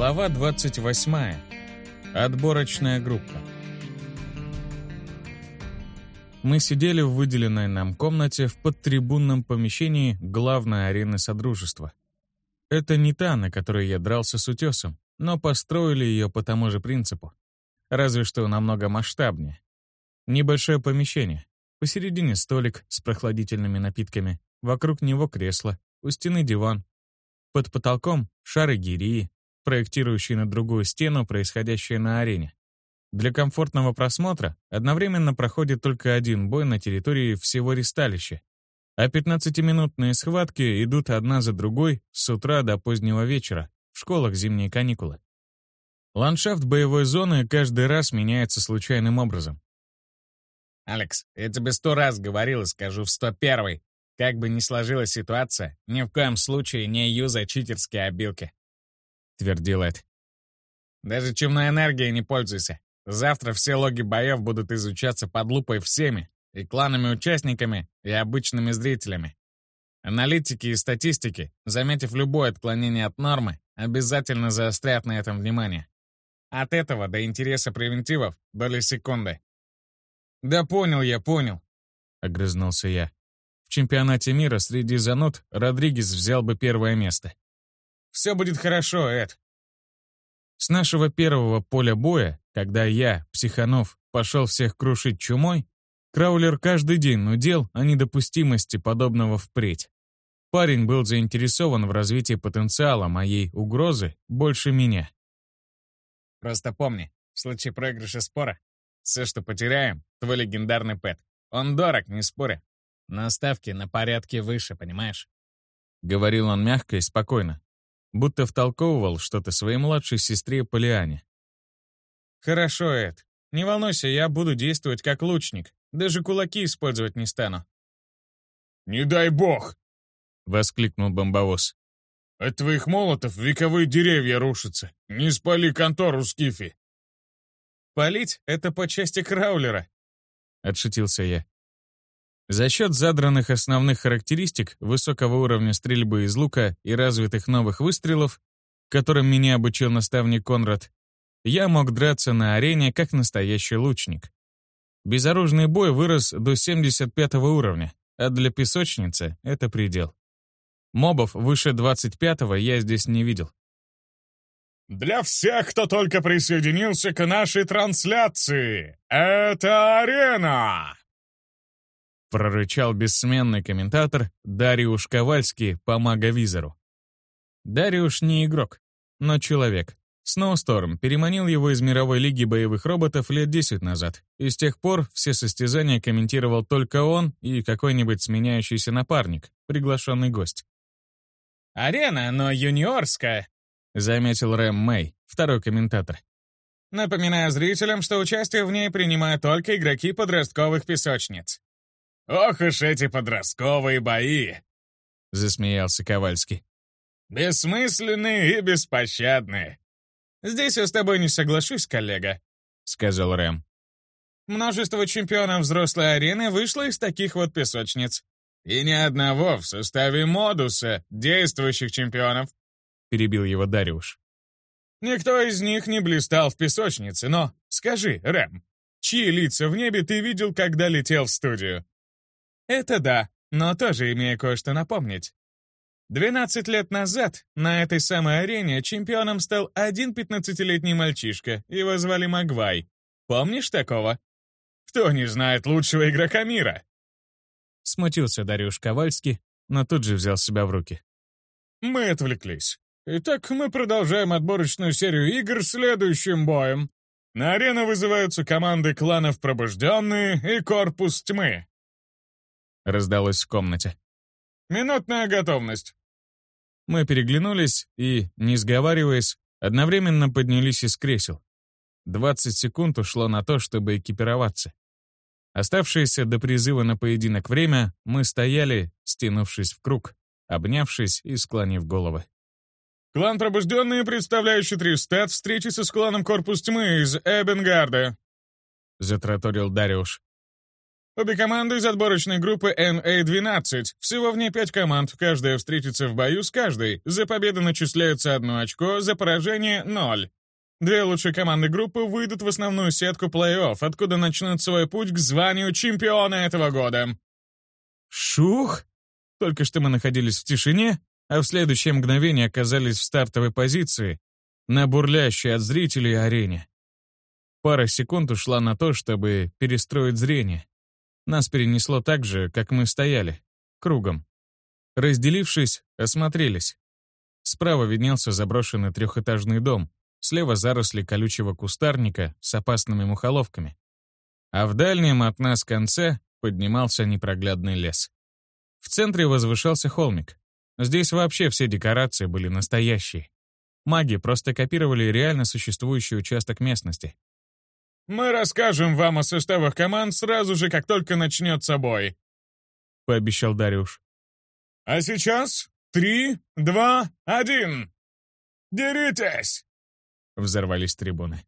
Глава 28. Отборочная группа. Мы сидели в выделенной нам комнате в подтрибунном помещении главной арены Содружества. Это не та, на которой я дрался с утесом, но построили ее по тому же принципу. Разве что намного масштабнее. Небольшое помещение. Посередине столик с прохладительными напитками, вокруг него кресло, у стены диван. Под потолком шары гирии, проектирующие на другую стену происходящее на арене. Для комфортного просмотра одновременно проходит только один бой на территории всего ристалища, а 15-минутные схватки идут одна за другой с утра до позднего вечера в школах зимние каникулы. Ландшафт боевой зоны каждый раз меняется случайным образом. «Алекс, я тебе сто раз говорил и скажу в сто первый. Как бы ни сложилась ситуация, ни в коем случае не юзай читерские обилки», — твердил Эд. «Даже чумной энергией не пользуйся. Завтра все логи боев будут изучаться под лупой всеми, и кланами-участниками, и обычными зрителями. Аналитики и статистики, заметив любое отклонение от нормы, обязательно заострят на этом внимание. От этого до интереса превентивов доли секунды. «Да понял я, понял», — огрызнулся я. В чемпионате мира среди зануд Родригес взял бы первое место. «Все будет хорошо, Эд». С нашего первого поля боя, когда я, Психанов, пошел всех крушить чумой, Краулер каждый день нудел о недопустимости подобного впредь. Парень был заинтересован в развитии потенциала моей угрозы больше меня. Просто помни, в случае проигрыша спора, все, что потеряем, твой легендарный Пэт. Он дорог, не споря. Но ставки на порядке выше, понимаешь? Говорил он мягко и спокойно, будто втолковывал что-то своей младшей сестре Полиане. «Хорошо, Эд. Не волнуйся, я буду действовать как лучник. Даже кулаки использовать не стану». «Не дай бог!» — воскликнул бомбовоз. От твоих молотов вековые деревья рушатся. Не спали контору, Скифи. Палить — это по части краулера, — отшутился я. За счет задранных основных характеристик, высокого уровня стрельбы из лука и развитых новых выстрелов, которым меня обучил наставник Конрад, я мог драться на арене как настоящий лучник. Безоружный бой вырос до 75 уровня, а для песочницы — это предел. Мобов выше 25-го я здесь не видел. Для всех, кто только присоединился к нашей трансляции, это арена! Прорычал бессменный комментатор Дариуш Ковальский по маговизору. Дариуш не игрок, но человек. Сноусторм переманил его из мировой лиги боевых роботов лет 10 назад, и с тех пор все состязания комментировал только он и какой-нибудь сменяющийся напарник, приглашенный гость. «Арена, но юниорская», — заметил Рэм Мэй, второй комментатор. «Напоминаю зрителям, что участие в ней принимают только игроки подростковых песочниц». «Ох уж эти подростковые бои!» — засмеялся Ковальский. «Бессмысленные и беспощадные». «Здесь я с тобой не соглашусь, коллега», — сказал Рэм. «Множество чемпионов взрослой арены вышло из таких вот песочниц. «И ни одного в составе модуса, действующих чемпионов», — перебил его Дариуш. «Никто из них не блистал в песочнице, но скажи, Рэм, чьи лица в небе ты видел, когда летел в студию?» «Это да, но тоже имею кое-что напомнить. 12 лет назад на этой самой арене чемпионом стал один 15-летний мальчишка, его звали Магвай. Помнишь такого? Кто не знает лучшего игрока мира?» Смутился Дарюш Ковальский, но тут же взял себя в руки. «Мы отвлеклись. Итак, мы продолжаем отборочную серию игр следующим боем. На арену вызываются команды кланов Пробужденные и Корпус Тьмы». Раздалось в комнате. «Минутная готовность». Мы переглянулись и, не сговариваясь, одновременно поднялись из кресел. 20 секунд ушло на то, чтобы экипироваться. Оставшееся до призыва на поединок время мы стояли, стянувшись в круг, обнявшись и склонив головы. «Клан Пробужденные, представляющий Тристат, встретится с кланом Корпус Тьмы из Эбенгарда», — затраторил Дариуш. Обе команды из отборочной группы NA-12. Всего в ней пять команд, каждая встретится в бою с каждой. За победу начисляется одно очко, за поражение — ноль. Две лучшие команды группы выйдут в основную сетку плей-офф, откуда начнут свой путь к званию чемпиона этого года. Шух! Только что мы находились в тишине, а в следующее мгновение оказались в стартовой позиции, на бурлящей от зрителей арене. Пара секунд ушла на то, чтобы перестроить зрение. Нас перенесло так же, как мы стояли, кругом. Разделившись, осмотрелись. Справа виднелся заброшенный трехэтажный дом, слева заросли колючего кустарника с опасными мухоловками. А в дальнем от нас конце поднимался непроглядный лес. В центре возвышался холмик. Здесь вообще все декорации были настоящие. Маги просто копировали реально существующий участок местности. «Мы расскажем вам о составах команд сразу же, как только начнется бой», — пообещал Дариуш. «А сейчас три, два, один! Деритесь!» — взорвались трибуны.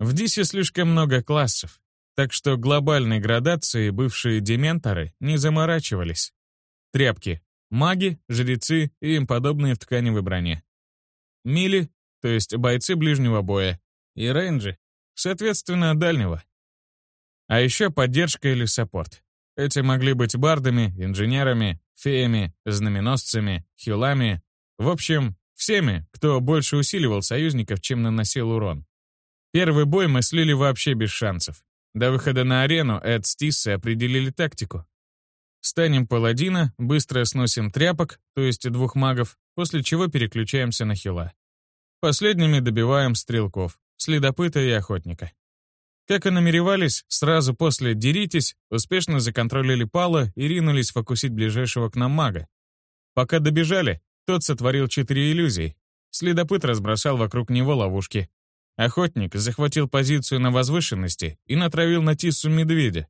В Дисе слишком много классов, так что глобальной градации бывшие дементоры не заморачивались. Тряпки — маги, жрецы и им подобные в тканевой броне. Мили, то есть бойцы ближнего боя, и рейнджи, соответственно, дальнего. А еще поддержка или саппорт. Эти могли быть бардами, инженерами, феями, знаменосцами, хилами, в общем, всеми, кто больше усиливал союзников, чем наносил урон. Первый бой мы слили вообще без шансов. До выхода на арену Эд с определили тактику. Станим паладина, быстро сносим тряпок, то есть двух магов, после чего переключаемся на хила. Последними добиваем стрелков следопыта и охотника. Как и намеревались, сразу после «деритесь» успешно законтролили Пала и ринулись фокусить ближайшего к нам мага. Пока добежали, тот сотворил четыре иллюзий. Следопыт разбросал вокруг него ловушки. Охотник захватил позицию на возвышенности и натравил на Тиссу медведя.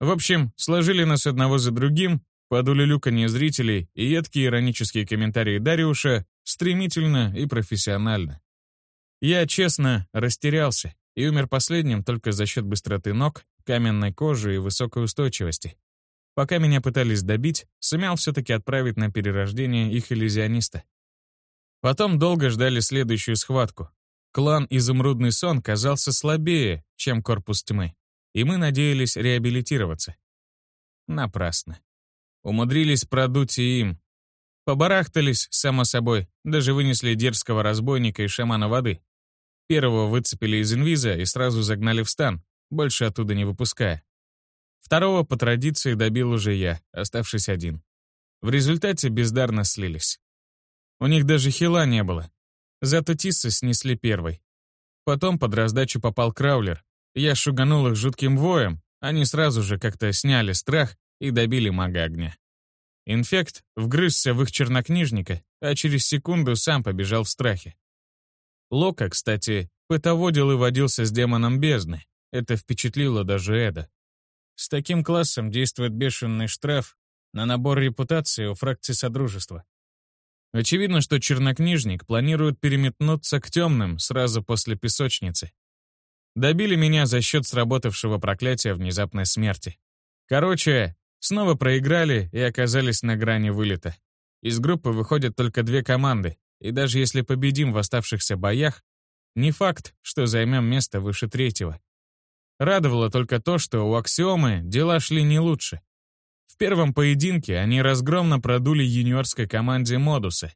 В общем, сложили нас одного за другим, под улюлюканье зрителей и едкие иронические комментарии Дариуша стремительно и профессионально. Я, честно, растерялся и умер последним только за счет быстроты ног, каменной кожи и высокой устойчивости. Пока меня пытались добить, сумел все-таки отправить на перерождение их иллюзиониста. Потом долго ждали следующую схватку. Клан «Изумрудный сон» казался слабее, чем корпус тьмы, и мы надеялись реабилитироваться. Напрасно. Умудрились продуть и им. Побарахтались, само собой, даже вынесли дерзкого разбойника и шамана воды. Первого выцепили из инвиза и сразу загнали в стан, больше оттуда не выпуская. Второго по традиции добил уже я, оставшись один. В результате бездарно слились. У них даже хила не было. Зато Тисса снесли первой. Потом под раздачу попал Краулер. Я шуганул их жутким воем, они сразу же как-то сняли страх и добили мага огня. Инфект вгрызся в их чернокнижника, а через секунду сам побежал в страхе. Лока, кстати, пытоводил и водился с демоном бездны. Это впечатлило даже Эда. С таким классом действует бешеный штраф на набор репутации у фракции Содружества. Очевидно, что чернокнижник планирует переметнуться к темным сразу после песочницы. Добили меня за счет сработавшего проклятия внезапной смерти. Короче, снова проиграли и оказались на грани вылета. Из группы выходят только две команды, и даже если победим в оставшихся боях, не факт, что займем место выше третьего. Радовало только то, что у Аксиомы дела шли не лучше. В первом поединке они разгромно продули юниорской команде Модуса.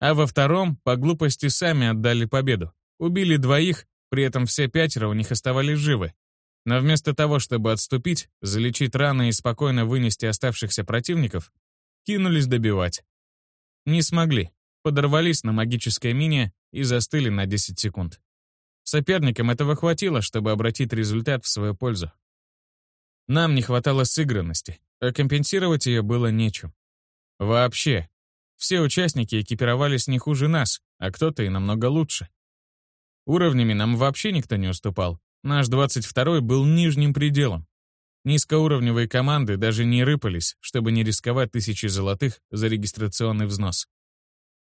А во втором, по глупости, сами отдали победу. Убили двоих, при этом все пятеро у них оставались живы. Но вместо того, чтобы отступить, залечить раны и спокойно вынести оставшихся противников, кинулись добивать. Не смогли подорвались на магической мине и застыли на 10 секунд. Соперникам этого хватило, чтобы обратить результат в свою пользу. Нам не хватало сыгранности, а компенсировать ее было нечем. Вообще, все участники экипировались не хуже нас, а кто-то и намного лучше. Уровнями нам вообще никто не уступал. Наш 22-й был нижним пределом. Низкоуровневые команды даже не рыпались, чтобы не рисковать тысячи золотых за регистрационный взнос.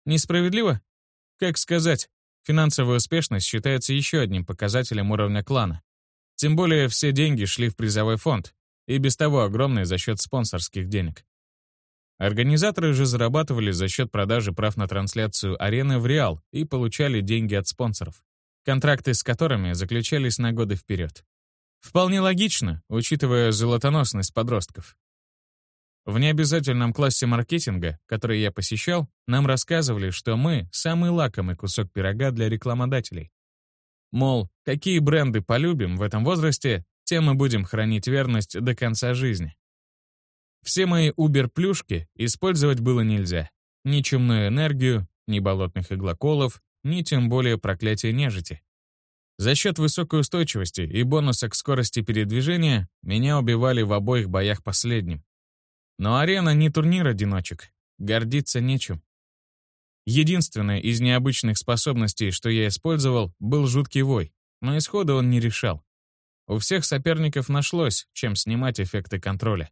Несправедливо? Как сказать, финансовая успешность считается еще одним показателем уровня клана. Тем более все деньги шли в призовой фонд, и без того огромный за счет спонсорских денег. Организаторы же зарабатывали за счет продажи прав на трансляцию арены в Реал и получали деньги от спонсоров, контракты с которыми заключались на годы вперед. Вполне логично, учитывая золотоносность подростков. В необязательном классе маркетинга, который я посещал, нам рассказывали, что мы — самый лакомый кусок пирога для рекламодателей. Мол, какие бренды полюбим в этом возрасте, тем мы будем хранить верность до конца жизни. Все мои Uber-плюшки использовать было нельзя. Ни чумную энергию, ни болотных иглоколов, ни тем более проклятие нежити. За счет высокой устойчивости и бонуса к скорости передвижения меня убивали в обоих боях последним. Но арена не турнир одиночек, гордиться нечем. Единственное из необычных способностей, что я использовал, был жуткий вой, но исхода он не решал. У всех соперников нашлось, чем снимать эффекты контроля.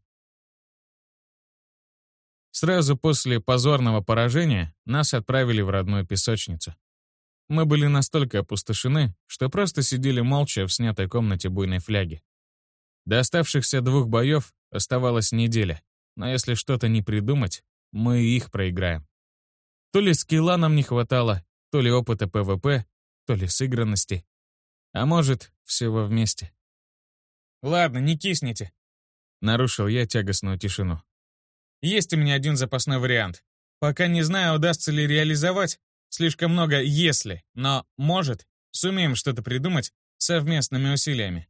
Сразу после позорного поражения нас отправили в родную песочницу. Мы были настолько опустошены, что просто сидели молча в снятой комнате буйной фляги. До оставшихся двух боев оставалась неделя, но если что-то не придумать, мы их проиграем. То ли скилла нам не хватало, то ли опыта ПВП, то ли сыгранности. А может, всего вместе. «Ладно, не кисните», — нарушил я тягостную тишину. «Есть у меня один запасной вариант. Пока не знаю, удастся ли реализовать. Слишком много «если», но, может, сумеем что-то придумать совместными усилиями».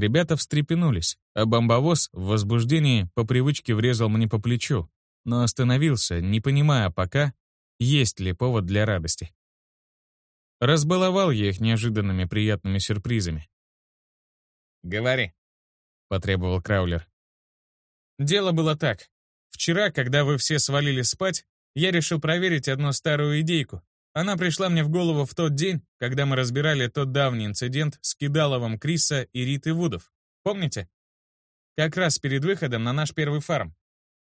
Ребята встрепенулись, а бомбовоз в возбуждении по привычке врезал мне по плечу, но остановился, не понимая пока, есть ли повод для радости. Разбаловал я их неожиданными приятными сюрпризами. «Говори», — потребовал Краулер. «Дело было так. Вчера, когда вы все свалили спать, я решил проверить одну старую идейку. Она пришла мне в голову в тот день, когда мы разбирали тот давний инцидент с Кидаловым Криса и Риты Вудов. Помните? Как раз перед выходом на наш первый фарм.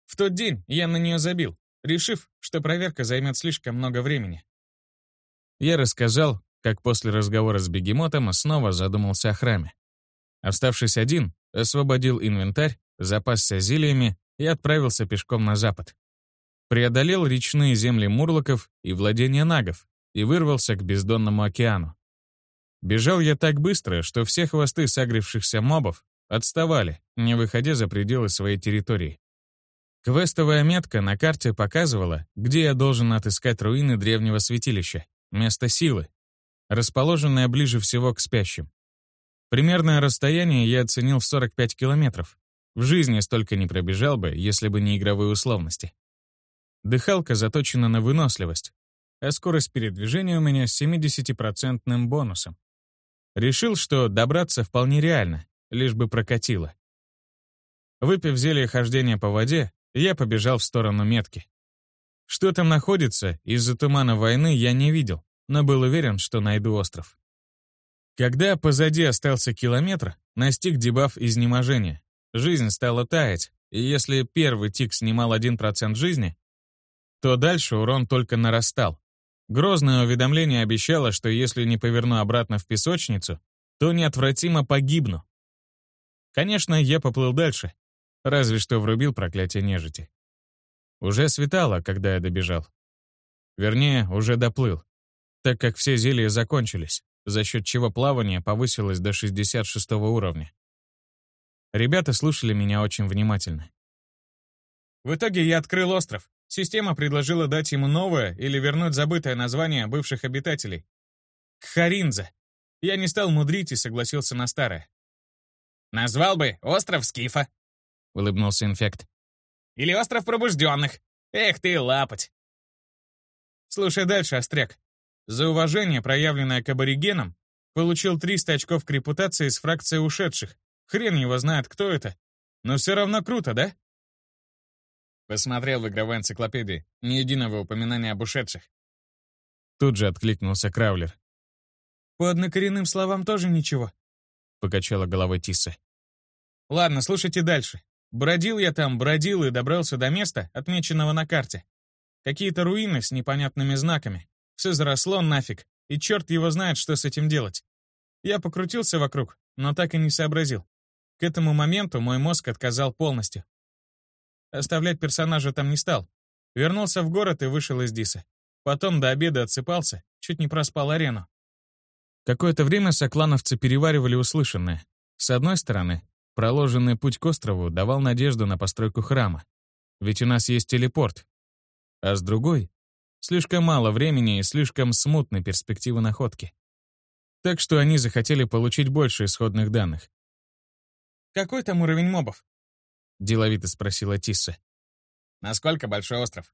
В тот день я на нее забил, решив, что проверка займет слишком много времени. Я рассказал, как после разговора с бегемотом снова задумался о храме. Оставшись один, освободил инвентарь, запасся зельями и отправился пешком на запад. Преодолел речные земли мурлоков и владения нагов и вырвался к бездонному океану. Бежал я так быстро, что все хвосты сагрившихся мобов отставали, не выходя за пределы своей территории. Квестовая метка на карте показывала, где я должен отыскать руины древнего святилища, место силы, расположенное ближе всего к спящим. Примерное расстояние я оценил в 45 километров. В жизни столько не пробежал бы, если бы не игровые условности. Дыхалка заточена на выносливость, а скорость передвижения у меня с 70% бонусом. Решил, что добраться вполне реально, лишь бы прокатило. Выпив зелье хождения по воде, я побежал в сторону метки. Что там находится, из-за тумана войны я не видел, но был уверен, что найду остров. Когда позади остался километр, настиг дебаф изнеможения. Жизнь стала таять, и если первый тик снимал 1% жизни, то дальше урон только нарастал. Грозное уведомление обещало, что если не поверну обратно в песочницу, то неотвратимо погибну. Конечно, я поплыл дальше, Разве что врубил проклятие нежити. Уже светало, когда я добежал. Вернее, уже доплыл, так как все зелья закончились, за счет чего плавание повысилось до 66 уровня. Ребята слушали меня очень внимательно. В итоге я открыл остров. Система предложила дать ему новое или вернуть забытое название бывших обитателей. Кхаринза. Я не стал мудрить и согласился на старое. «Назвал бы остров Скифа», улыбнулся инфект. «Или остров пробужденных. Эх ты, лапоть!» Слушай дальше, Остряк. За уважение, проявленное к аборигенам, получил 300 очков к репутации с фракции ушедших. Хрен его знает, кто это. Но все равно круто, да? Посмотрел в игровой энциклопедии. Ни единого упоминания об ушедших. Тут же откликнулся Краулер. «По однокоренным словам тоже ничего», — покачала головой Тисса. «Ладно, слушайте дальше. Бродил я там, бродил и добрался до места, отмеченного на карте. Какие-то руины с непонятными знаками. Все заросло нафиг, и черт его знает, что с этим делать. Я покрутился вокруг, но так и не сообразил. К этому моменту мой мозг отказал полностью. Оставлять персонажа там не стал. Вернулся в город и вышел из Диса. Потом до обеда отсыпался, чуть не проспал арену. Какое-то время соклановцы переваривали услышанное. С одной стороны, проложенный путь к острову давал надежду на постройку храма. Ведь у нас есть телепорт. А с другой — слишком мало времени и слишком смутны перспективы находки. Так что они захотели получить больше исходных данных. «Какой там уровень мобов?» — деловито спросила Тисса. «Насколько большой остров?»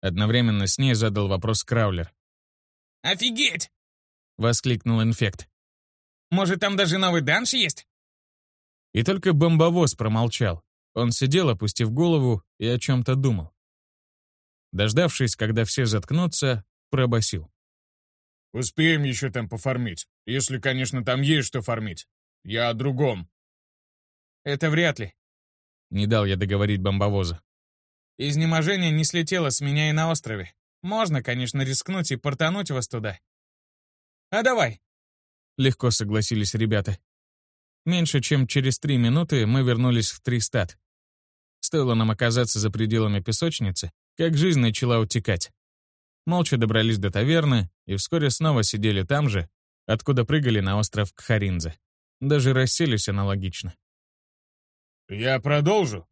Одновременно с ней задал вопрос Краулер. «Офигеть!» — воскликнул инфект. «Может, там даже новый данж есть?» И только бомбовоз промолчал. Он сидел, опустив голову, и о чем-то думал. Дождавшись, когда все заткнутся, пробасил. «Успеем еще там пофармить, если, конечно, там есть что фармить. Я о другом». «Это вряд ли», — не дал я договорить бомбовоза. «Изнеможение не слетело с меня и на острове. Можно, конечно, рискнуть и портануть вас туда». «А давай!» — легко согласились ребята. Меньше чем через три минуты мы вернулись в Тристат. Стоило нам оказаться за пределами песочницы, как жизнь начала утекать. Молча добрались до таверны и вскоре снова сидели там же, откуда прыгали на остров Кхаринзе. Даже расселись аналогично. «Я продолжу?»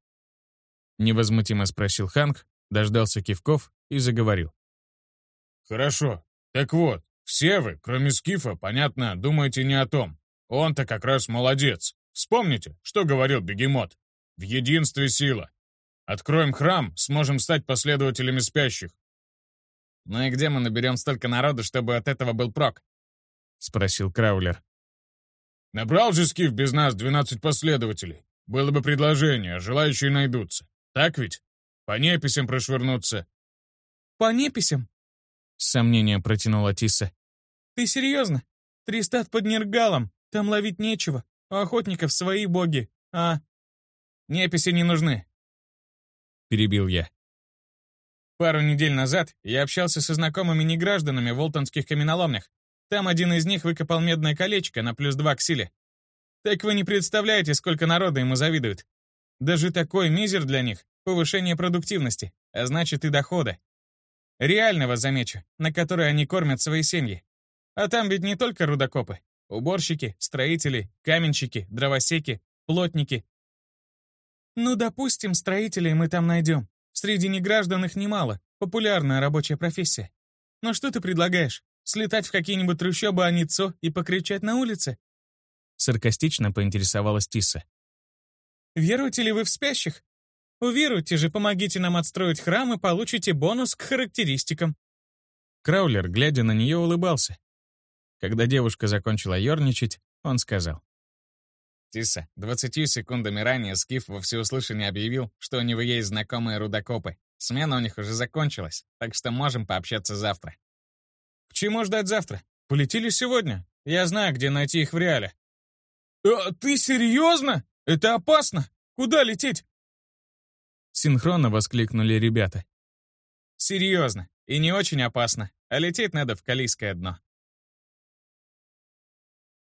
Невозмутимо спросил Ханк, дождался кивков и заговорил. «Хорошо. Так вот, все вы, кроме Скифа, понятно, думаете не о том. Он-то как раз молодец. Вспомните, что говорил Бегемот. В единстве сила. Откроем храм, сможем стать последователями спящих. «Ну и где мы наберем столько народу, чтобы от этого был прок?» — спросил Краулер. «Набрал же Скиф без нас 12 последователей. Было бы предложение, желающие найдутся. Так ведь? По неписям прошвырнуться». «По неписям?» — с сомнением протянула Тиса. «Ты серьезно? Тристат под Нергалом. Там ловить нечего. У охотников свои боги. А...» «Неписи не нужны», — перебил я. Пару недель назад я общался со знакомыми негражданами в Волтонских каменоломнях. Там один из них выкопал медное колечко на плюс два к силе. Так вы не представляете, сколько народа ему завидует. Даже такой мизер для них — повышение продуктивности, а значит и дохода. Реального, замечу, на который они кормят свои семьи. А там ведь не только рудокопы. Уборщики, строители, каменщики, дровосеки, плотники. Ну, допустим, строителей мы там найдем. Среди неграждан их немало, популярная рабочая профессия. Но что ты предлагаешь? Слетать в какие-нибудь трущобы Аницо и покричать на улице? Саркастично поинтересовалась Тисса. Веруете ли вы в спящих? Уверуйте же, помогите нам отстроить храм и получите бонус к характеристикам. Краулер, глядя на нее, улыбался. Когда девушка закончила ерничать, он сказал. Тиса, двадцатью секундами ранее Скиф во всеуслышание объявил, что у него есть знакомые рудокопы. Смена у них уже закончилась, так что можем пообщаться завтра. К чему ждать завтра? Полетели сегодня. Я знаю, где найти их в реале. «А, ты серьезно? Это опасно! Куда лететь?» Синхронно воскликнули ребята. «Серьезно. И не очень опасно. А лететь надо в Калийское дно.